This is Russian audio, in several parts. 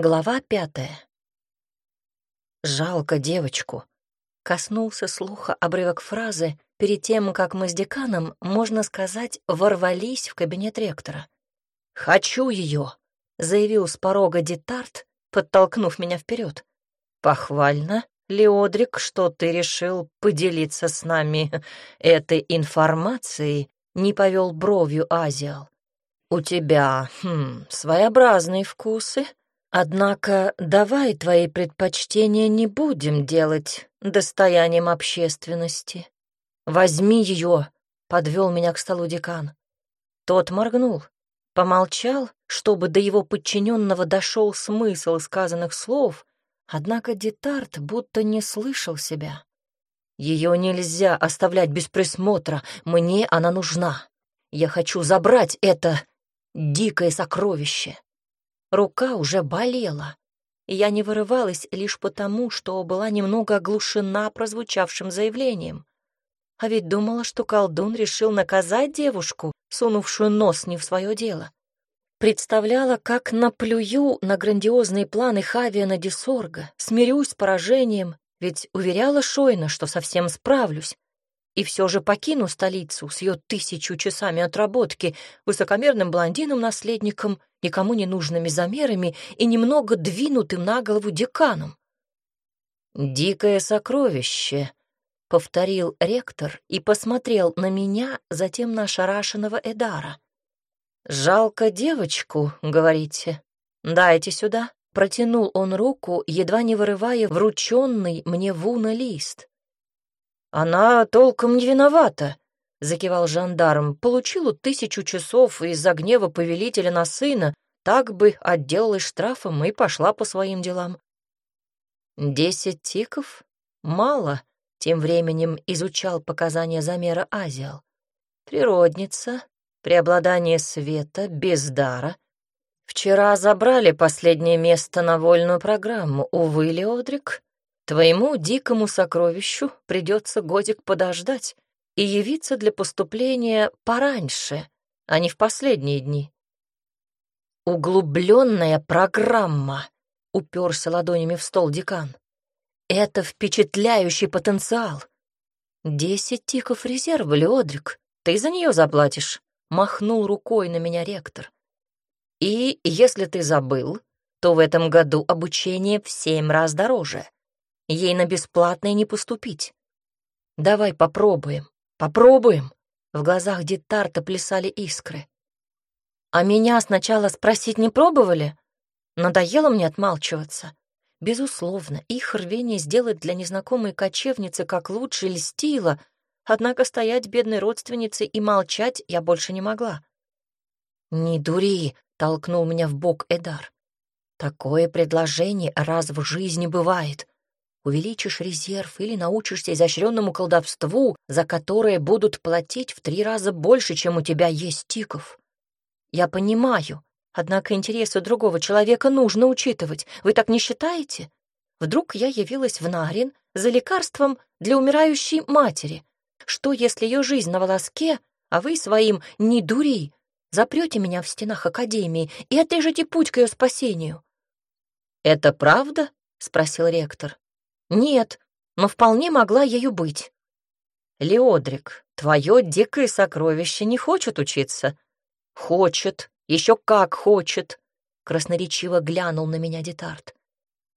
Глава пятая. «Жалко девочку», — коснулся слуха обрывок фразы перед тем, как мы с деканом, можно сказать, ворвались в кабинет ректора. «Хочу ее», — заявил с порога Детарт, подтолкнув меня вперед. «Похвально, Леодрик, что ты решил поделиться с нами этой информацией», — не повел бровью Азиал. «У тебя хм, своеобразные вкусы, однако давай твои предпочтения не будем делать достоянием общественности. Возьми ее», — подвел меня к столу декан. Тот моргнул, помолчал, чтобы до его подчиненного дошел смысл сказанных слов, однако Детарт будто не слышал себя. Ее нельзя оставлять без присмотра, мне она нужна. Я хочу забрать это дикое сокровище. Рука уже болела, и я не вырывалась лишь потому, что была немного оглушена прозвучавшим заявлением. А ведь думала, что колдун решил наказать девушку, сунувшую нос не в свое дело. Представляла, как наплюю на грандиозные планы Хавиана Дисорга, смирюсь с поражением, ведь уверяла Шойна, что совсем справлюсь, и все же покину столицу с ее тысячу часами отработки, высокомерным блондином-наследником, никому не нужными замерами и немного двинутым на голову деканом. «Дикое сокровище», — повторил ректор и посмотрел на меня, затем на ошарашенного Эдара. «Жалко девочку, говорите? Дайте сюда». Протянул он руку, едва не вырывая врученный мне вуна лист. «Она толком не виновата», — закивал жандарм. «Получила тысячу часов из-за гнева повелителя на сына, так бы отделалась штрафом и пошла по своим делам». «Десять тиков? Мало», — тем временем изучал показания замера Азиал. «Природница, преобладание света, без дара. Вчера забрали последнее место на вольную программу, увы, Леодрик». Твоему дикому сокровищу придется годик подождать и явиться для поступления пораньше, а не в последние дни. Углубленная программа, уперся ладонями в стол декан. Это впечатляющий потенциал. Десять тиков резерва, Леодрик, ты за нее заплатишь, махнул рукой на меня ректор. И если ты забыл, то в этом году обучение в семь раз дороже. Ей на бесплатное не поступить. Давай попробуем, попробуем. В глазах Детарта плясали искры. А меня сначала спросить не пробовали? Надоело мне отмалчиваться. Безусловно, их рвение сделать для незнакомой кочевницы как лучше льстило, однако стоять бедной родственницей и молчать я больше не могла. «Не дури!» — толкнул меня в бок Эдар. «Такое предложение раз в жизни бывает увеличишь резерв или научишься изощренному колдовству, за которое будут платить в три раза больше, чем у тебя есть тиков. Я понимаю, однако интересы другого человека нужно учитывать. Вы так не считаете? Вдруг я явилась в Нарин за лекарством для умирающей матери. Что, если ее жизнь на волоске, а вы своим «не дури» запрете меня в стенах Академии и отрежете путь к ее спасению? «Это правда?» — спросил ректор. Нет, но вполне могла ею быть. Леодрик, твое дикое сокровище не хочет учиться. Хочет, еще как хочет, красноречиво глянул на меня Детарт.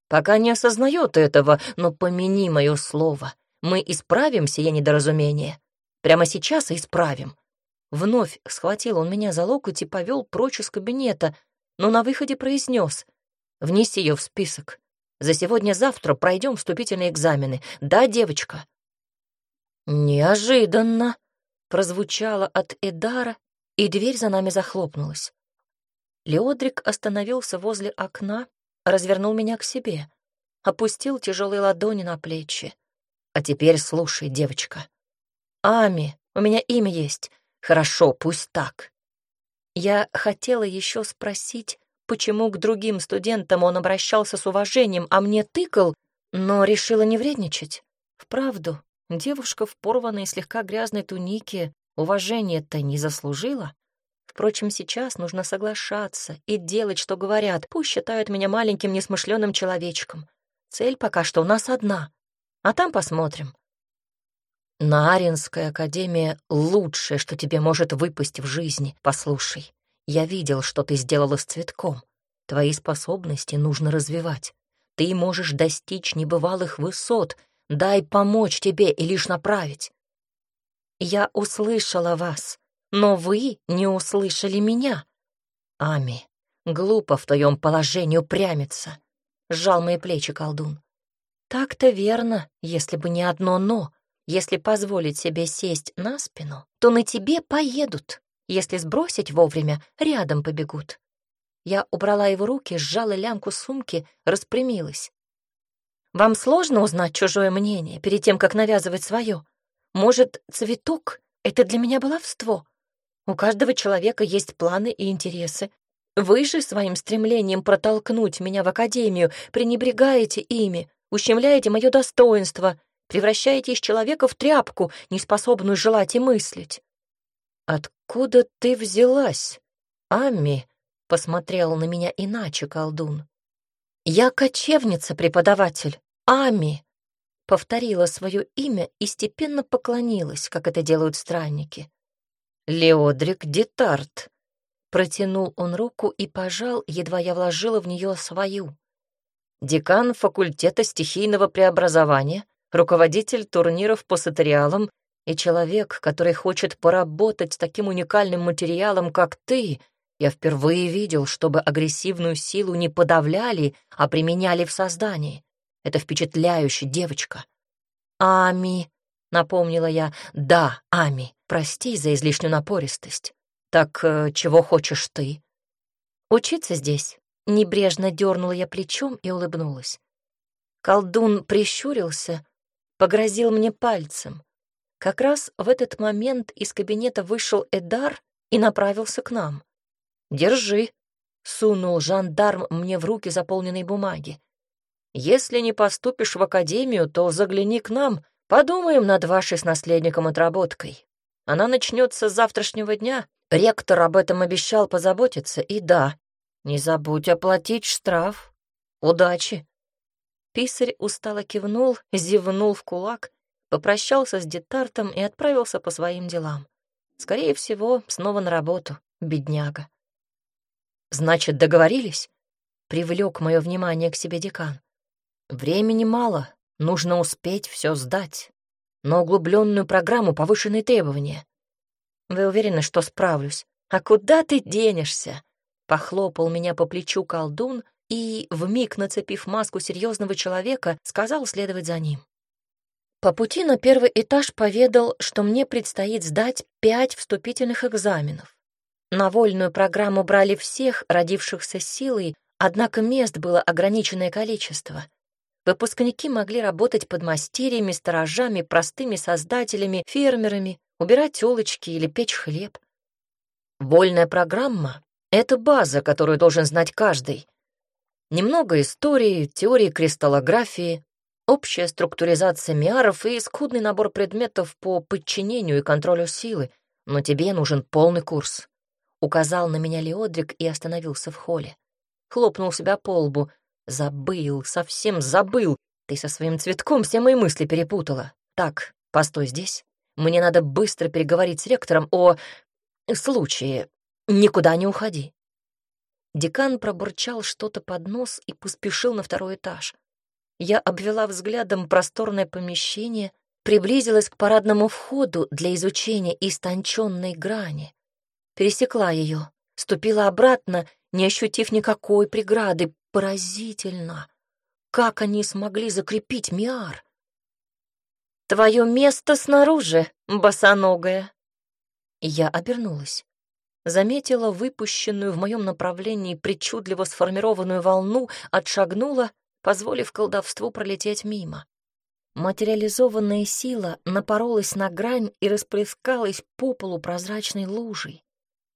Пока не осознает этого, но помяни мое слово. Мы исправим сие недоразумение. Прямо сейчас и исправим. Вновь схватил он меня за локоть и повел прочь из кабинета, но на выходе произнес: «Внеси ее в список. За сегодня-завтра пройдем вступительные экзамены. Да, девочка?» «Неожиданно!» — прозвучало от Эдара, и дверь за нами захлопнулась. Леодрик остановился возле окна, развернул меня к себе, опустил тяжелые ладони на плечи. «А теперь слушай, девочка. Ами, у меня имя есть. Хорошо, пусть так». Я хотела еще спросить, почему к другим студентам он обращался с уважением, а мне тыкал, но решила не вредничать. Вправду, девушка в порванной слегка грязной тунике уважения-то не заслужила. Впрочем, сейчас нужно соглашаться и делать, что говорят. Пусть считают меня маленьким несмышленым человечком. Цель пока что у нас одна, а там посмотрим. Наринская академия — лучшее, что тебе может выпасть в жизни. Послушай, я видел, что ты сделала с цветком. Твои способности нужно развивать. Ты можешь достичь небывалых высот. Дай помочь тебе и лишь направить. Я услышала вас, но вы не услышали меня. Ами, глупо в твоем положении упрямиться. Сжал мои плечи колдун. Так-то верно, если бы не одно «но». Если позволить себе сесть на спину, то на тебе поедут. Если сбросить вовремя, рядом побегут. Я убрала его руки, сжала лямку сумки, распрямилась. «Вам сложно узнать чужое мнение перед тем, как навязывать свое? Может, цветок — это для меня баловство? У каждого человека есть планы и интересы. Вы же своим стремлением протолкнуть меня в академию пренебрегаете ими, ущемляете мое достоинство, превращаете из человека в тряпку, неспособную желать и мыслить». «Откуда ты взялась, Амми?» посмотрел на меня иначе колдун. «Я кочевница-преподаватель, Ами!» Повторила свое имя и степенно поклонилась, как это делают странники. «Леодрик Детарт!» Протянул он руку и пожал, едва я вложила в нее свою. Декан факультета стихийного преобразования, руководитель турниров по сатериалам и человек, который хочет поработать с таким уникальным материалом, как ты, я впервые видел, чтобы агрессивную силу не подавляли, а применяли в создании. Это впечатляюще, девочка. «Ами», — напомнила я, — «да, Ами, прости за излишнюю напористость. Так э, чего хочешь ты?» «Учиться здесь», — небрежно дернула я плечом и улыбнулась. Колдун прищурился, погрозил мне пальцем. Как раз в этот момент из кабинета вышел Эдар и направился к нам. «Держи», — сунул жандарм мне в руки заполненные бумаги. «Если не поступишь в академию, то загляни к нам, подумаем над вашей с наследником отработкой. Она начнется с завтрашнего дня. Ректор об этом обещал позаботиться, и да, не забудь оплатить штраф. Удачи!» Писарь устало кивнул, зевнул в кулак, попрощался с детартом и отправился по своим делам. Скорее всего, снова на работу, бедняга. «Значит, договорились?» — привлек мое внимание к себе декан. «Времени мало, нужно успеть все сдать. Но углубленную программу повышенные требования. Вы уверены, что справлюсь? А куда ты денешься?» Похлопал меня по плечу колдун и, вмиг нацепив маску серьезного человека, сказал следовать за ним. По пути на первый этаж поведал, что мне предстоит сдать пять вступительных экзаменов. На вольную программу брали всех, родившихся силой, однако мест было ограниченное количество. Выпускники могли работать под мастерьями, сторожами, простыми создателями, фермерами, убирать телочки или печь хлеб. Вольная программа — это база, которую должен знать каждый. Немного истории, теории кристаллографии, общая структуризация миаров и скудный набор предметов по подчинению и контролю силы, но тебе нужен полный курс. Указал на меня Леодрик и остановился в холле. Хлопнул себя по лбу. Забыл, совсем забыл. Ты со своим цветком все мои мысли перепутала. Так, постой здесь. Мне надо быстро переговорить с ректором о... случае. Никуда не уходи. Декан пробурчал что-то под нос и поспешил на второй этаж. Я обвела взглядом просторное помещение, приблизилась к парадному входу для изучения истонченной грани пересекла ее, ступила обратно, не ощутив никакой преграды. Поразительно! Как они смогли закрепить Миар? «Твое место снаружи, босоногая!» Я обернулась. Заметила выпущенную в моем направлении причудливо сформированную волну, отшагнула, позволив колдовству пролететь мимо. Материализованная сила напоролась на грань и расплескалась по полу прозрачной лужей.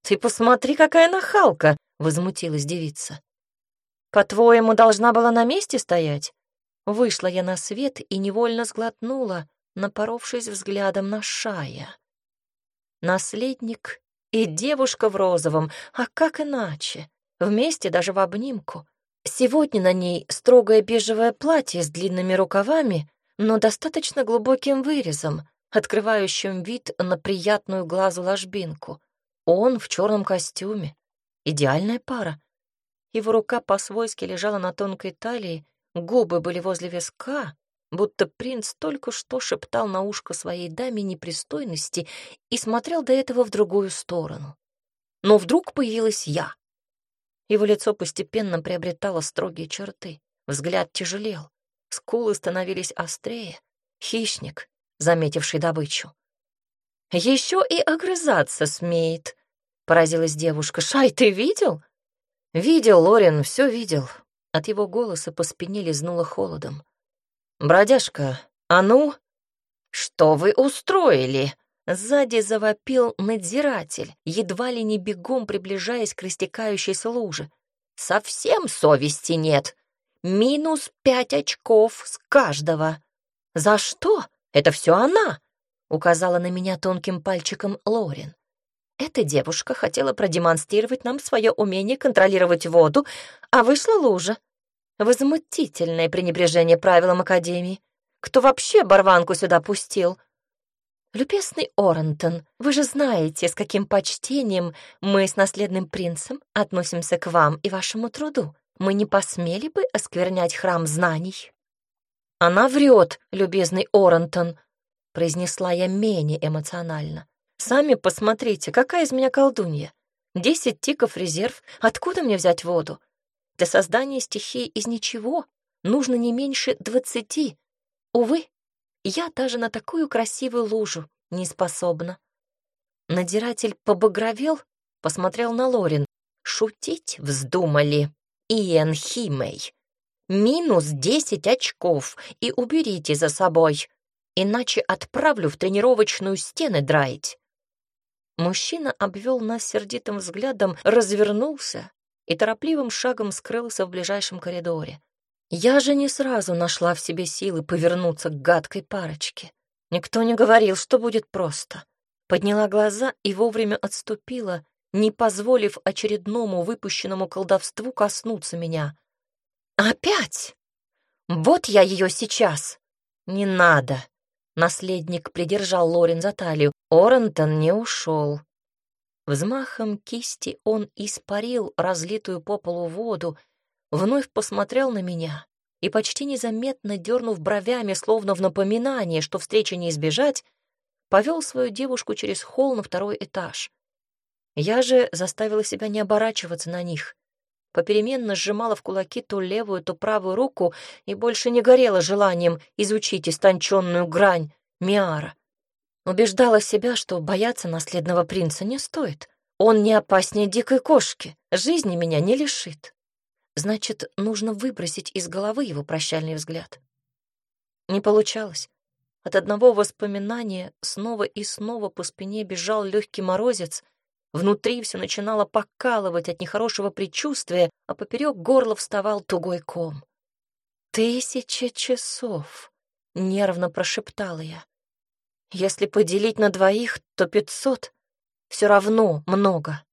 «Ты посмотри, какая нахалка!» — возмутилась девица. «По-твоему, должна была на месте стоять?» Вышла я на свет и невольно сглотнула, напоровшись взглядом на Шая. Наследник И девушка в розовом, а как иначе? Вместе даже в обнимку. Сегодня на ней строгое бежевое платье с длинными рукавами, но достаточно глубоким вырезом, открывающим вид на приятную глазу ложбинку. Он в черном костюме. Идеальная пара. Его рука по-свойски лежала на тонкой талии, губы были возле виска, будто принц только что шептал на ушко своей даме непристойности и смотрел до этого в другую сторону. Но вдруг появилась я. Его лицо постепенно приобретало строгие черты, взгляд тяжелел, скулы становились острее. Хищник, заметивший добычу. «Еще и огрызаться смеет», — поразилась девушка. «Шай, ты видел?» «Видел, Лорин, все видел». От его голоса по спине лизнуло холодом. «Бродяжка, а ну?» «Что вы устроили?» Сзади завопил надзиратель, едва ли не бегом приближаясь к растекающейся луже. «Совсем совести нет. Минус пять очков с каждого. За что? Это все она!» — указала на меня тонким пальчиком Лорин. Эта девушка хотела продемонстрировать нам свое умение контролировать воду, а вышла лужа. Возмутительное пренебрежение правилам Академии. Кто вообще барванку сюда пустил? «Любезный Орентон, вы же знаете, с каким почтением мы с наследным принцем относимся к вам и вашему труду. Мы не посмели бы осквернять храм знаний». «Она врет, любезный Орентон», — произнесла я менее эмоционально. «Сами посмотрите, какая из меня колдунья. Десять тиков резерв. Откуда мне взять воду? Для создания стихии из ничего нужно не меньше двадцати. Увы, я даже на такую красивую лужу не способна. Надиратель побагровел, посмотрел на Лорин. Шутить вздумали. Иэн Химей. Минус десять очков и уберите за собой, иначе отправлю в тренировочную стены драить. Мужчина обвел нас сердитым взглядом, развернулся и торопливым шагом скрылся в ближайшем коридоре. Я же не сразу нашла в себе силы повернуться к гадкой парочке. Никто не говорил, что будет просто. Подняла глаза и вовремя отступила, не позволив очередному выпущенному колдовству коснуться меня. «Опять? Вот я ее сейчас!» «Не надо!» Наследник придержал Лорин за талию. Орентон не ушел. Взмахом кисти он испарил разлитую по полу воду, вновь посмотрел на меня и, почти незаметно дернув бровями, словно в напоминание, что встречи не избежать, повел свою девушку через холл на второй этаж. Я же заставила себя не оборачиваться на них. Попеременно сжимала в кулаки то левую, то правую руку и больше не горела желанием изучить истонченную грань Миара. Убеждала себя, что бояться наследного принца не стоит. Он не опаснее дикой кошки, жизни меня не лишит. Значит, нужно выбросить из головы его прощальный взгляд. Не получалось. От одного воспоминания снова и снова по спине бежал легкий морозец, внутри все начинало покалывать от нехорошего предчувствия, а поперек горла вставал тугой ком. «Тысяча часов!» — нервно прошептала я. «Если поделить на двоих, то пятьсот. Все равно много».